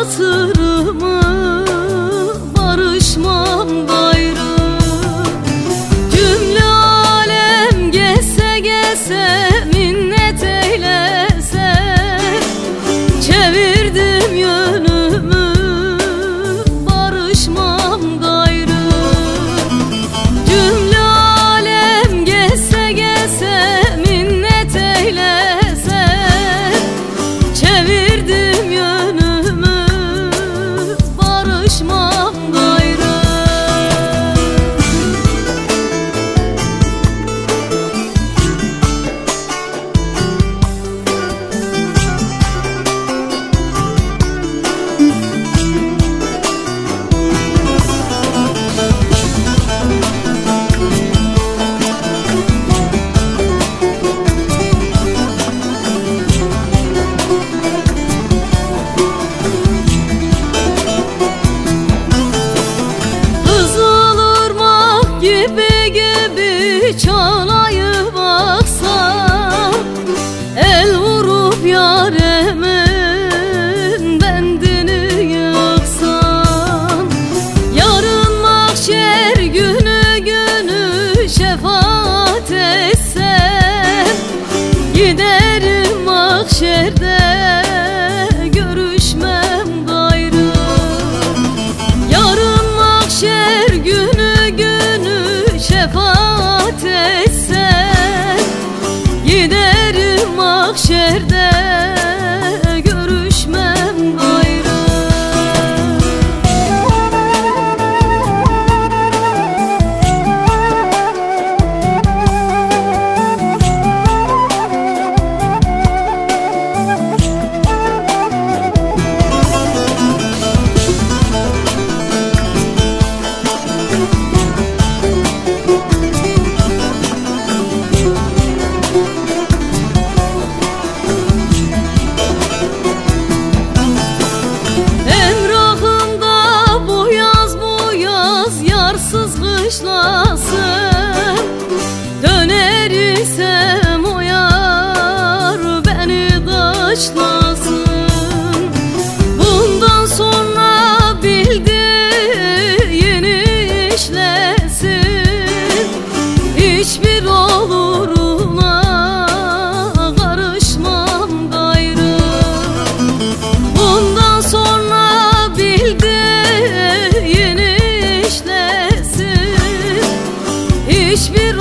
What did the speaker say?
hatır Yağsız kışlası Döner isem o Beni taşlar hiçbir